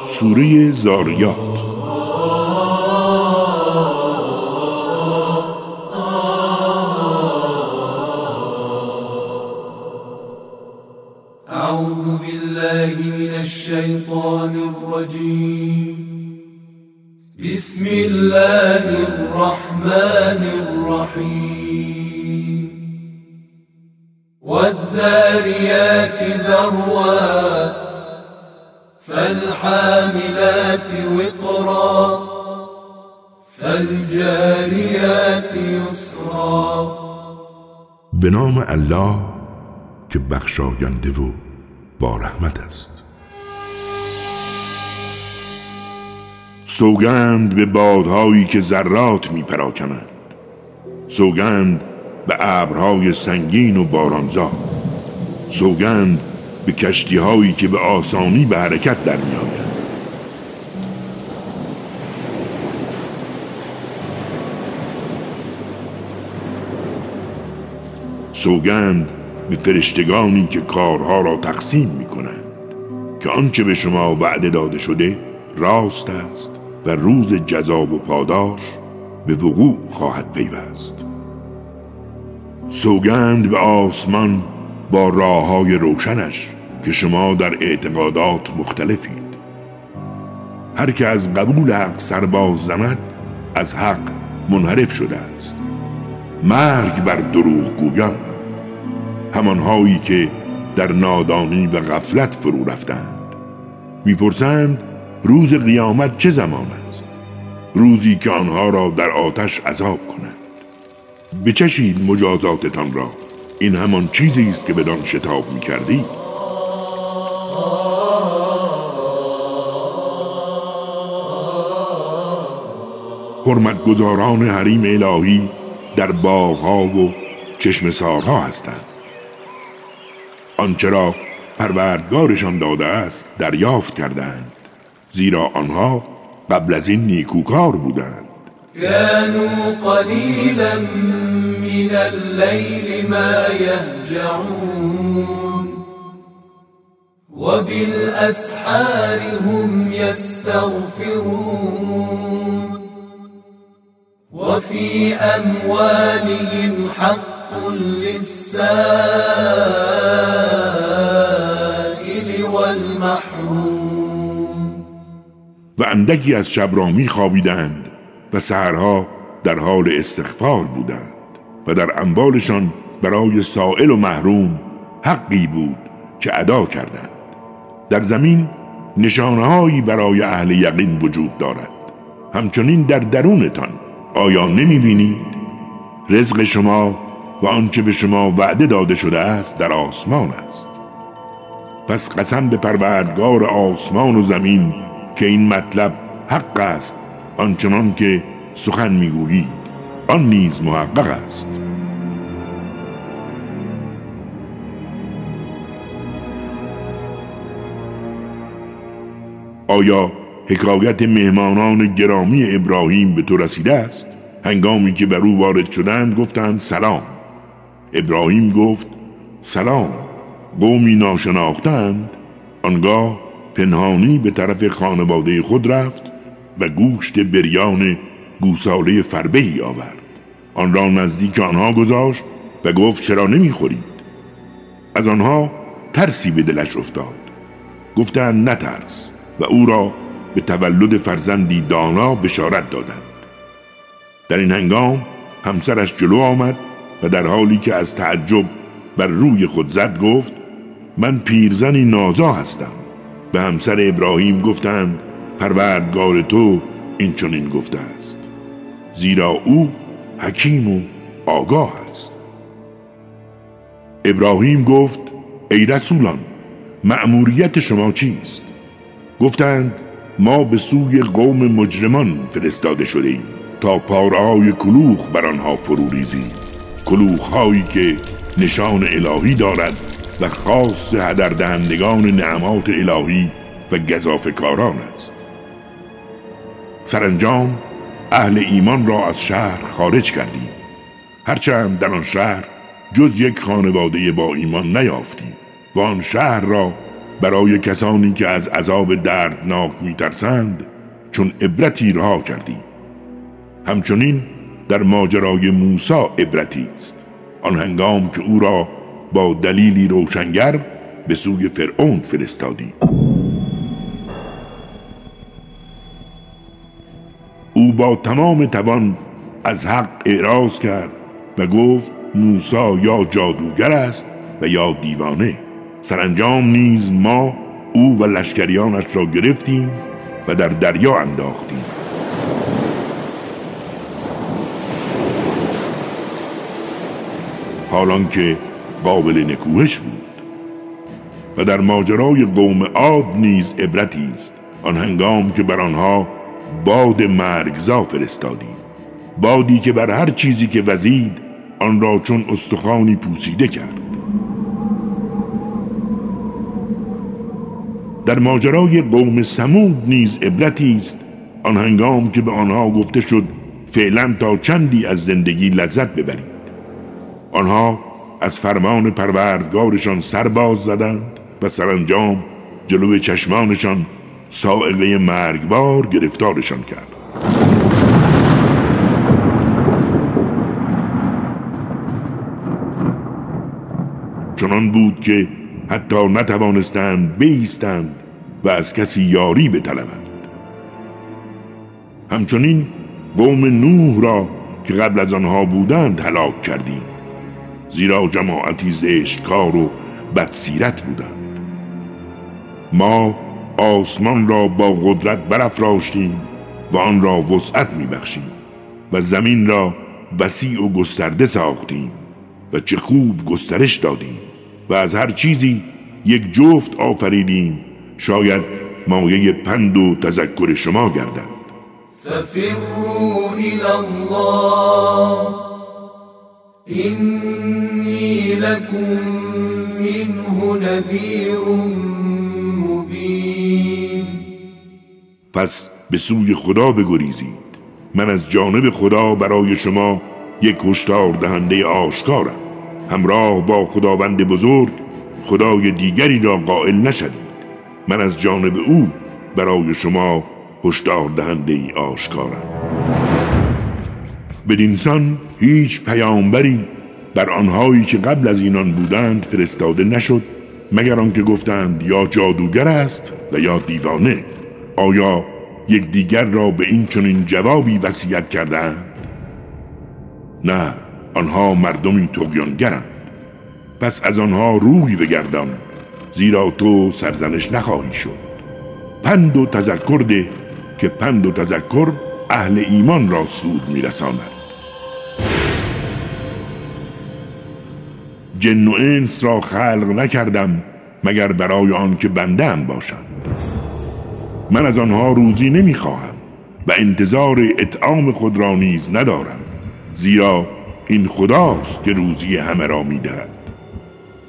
سوره زاریات أعوذ بالله من الشيطان الرجيم بسم الله الرحمن الرحيم. والذاريات ذروا فالحاملات وقرا فالجاريات يسرا. به نام الله که بخشاینده و با رحمت است. سوگند به بادهایی که ذرات می پراکنند سوگند به ابرهای سنگین و بارانزا. سوگند به کشتی هایی که به آسانی به حرکت در می آید. سوگند به فرشتگانی که کارها را تقسیم می کنند که آنچه به شما وعده داده شده راست است. و روز جزا و پاداش به وقوع خواهد پیوست. سوگند به آسمان با راه های روشنش که شما در اعتقادات مختلفید. هر که از قبول حق سرباز زند از حق منحرف شده است. مرگ بر دروغ گویان همانهایی که در نادانی و غفلت فرو رفتند. می‌پرسند روز قیامت چه زمان است؟ روزی که آنها را در آتش عذاب کنند. بچشید مجازاتتان را. این همان چیزی است که بدان شتاب می‌کردی. حرمتگزاران حریم الهی در باغها و چشم سارها هستند. آنچه را پروردگارشان داده است دریافت کردند زیرا آنها قبل از این نیکوکار بودند. كانوا قليلا من الليل ما يهجعون. وبالأسحار هم يستغفرون. وفي أموالهم حق للسائل والمحروم. و اندکی از شب را می خوابیدند و سهرها در حال استغفار بودند و در اموالشان برای سائل و محروم حقی بود که ادا کردند. در زمین نشانههایی برای اهل یقین وجود دارد. همچنین در درونتان آیا نمی بینید؟ رزق شما و آنچه به شما وعده داده شده است در آسمان است. پس قسم به پروردگار آسمان و زمین که این مطلب حق است آنچنان که سخن می‌گویید. آن نیز محقق است. آیا حکایت مهمانان گرامی ابراهیم به تو رسیده است؟ هنگامی که بر او وارد شدند گفتند سلام. ابراهیم گفت سلام. قومی ناشناختند. آنگاه پنهانی به طرف خانواده خود رفت و گوشت بریان گوساله فربهی آورد. آن را نزدیک آنها گذاشت و گفت چرا نمی‌خورید؟ از آنها ترسی به دلش افتاد. گفتند نترس و او را به تولد فرزندی دانا بشارت دادند. در این هنگام همسرش جلو آمد و در حالی که از تعجب بر روی خود زد گفت من پیرزنی نازا هستم. به همسر ابراهیم گفتند پروردگار تو این چنین گفته است. زیرا او حکیم و آگاه است. ابراهیم گفت ای رسولان مأموریت شما چیست؟ گفتند ما به سوی قوم مجرمان فرستاده شده ایم تا پارهای کلوخ بر آنها فرو ریزیم کلوخ هایی که نشان الهی دارد و خاص هدردهندگان نعمات الهی و گذافکاران است. سرانجام اهل ایمان را از شهر خارج کردیم. هرچند در آن شهر جز یک خانواده با ایمان نیافتیم و آن شهر را برای کسانی که از عذاب دردناک میترسند چون عبرتی رها کردیم. همچنین در ماجرای موسی عبرتی است. آن هنگام که او را با دلیلی روشنگر به سوی فرعون فرستادیم او با تمام توان از حق اعراض کرد و گفت موسی یا جادوگر است و یا دیوانه. سرانجام نیز ما او و لشکریانش را گرفتیم و در دریا انداختیم. حالان که قابل نکوهش بود و در ماجرای قوم عاد نیز عبرتی است آن هنگام که بر آنها باد مرگزا فرستادیم. بادی که بر هر چیزی که وزید آن را چون استخوانی پوسیده کرد. در ماجرای قوم سمود نیز عبرتی است آن هنگام که به آنها گفته شد فعلا تا چندی از زندگی لذت ببرید. آنها از فرمان پروردگارشان سرباز زدند و سرانجام جلوی چشمانشان سائقه مرگبار گرفتارشان کرد. چنان بود که حتی نتوانستند بیستند و از کسی یاری بطلبند. همچنین قوم نوح را که قبل از آنها بودند هلاک کردیم. زیرا جماعتی زشتکار و بدسیرت بودند. ما آسمان را با قدرت برافراشتیم و آن را وسعت میبخشیم و زمین را وسیع و گسترده ساختیم و چه خوب گسترش دادیم و از هر چیزی یک جفت آفریدیم شاید مایه پند و تذکر شما گردد. ففروا الى الله اینی لكم منه نذیر مبین پس به سوی خدا بگریزید. من از جانب خدا برای شما یک هشدار دهنده آشکارم. همراه با خداوند بزرگ خدای دیگری را قائل نشوید. من از جانب او برای شما هشدار دهنده آشکارم. بدینسان هیچ پیامبری بر آنهایی که قبل از اینان بودند فرستاده نشد مگر آنکه گفتند یا جادوگر است و یا دیوانه. آیا یک دیگر را به این چنین جوابی وصیت کردند نه آنها مردمی تقیانگرند پس از آنها روی بگردان زیرا تو سرزنش نخواهی شد. پند و تذکر ده که پند و تذکر اهل ایمان را سود میرساند. جن و انس را خلق نکردم مگر برای آن که بنده باشند من از آنها روزی نمی‌خواهم و انتظار اطعام خود را نیز ندارم زیرا این خداست که روزی همه را می‌دهد.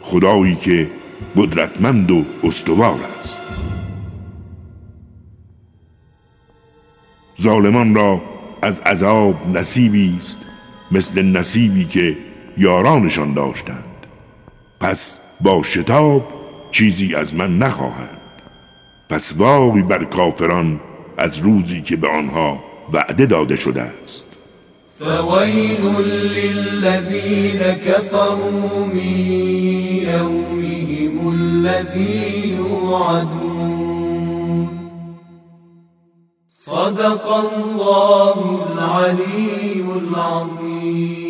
خدایی که قدرتمند و استوار است. ظالمان را از عذاب نصیبی است مثل نصیبی که یارانشان داشتند. پس با شتاب چیزی از من نخواهند. پس وای بر کافران از روزی که به آنها وعده داده شده است. فويل للذين كفروا من يومهم الذي صدق الله العلي العظيم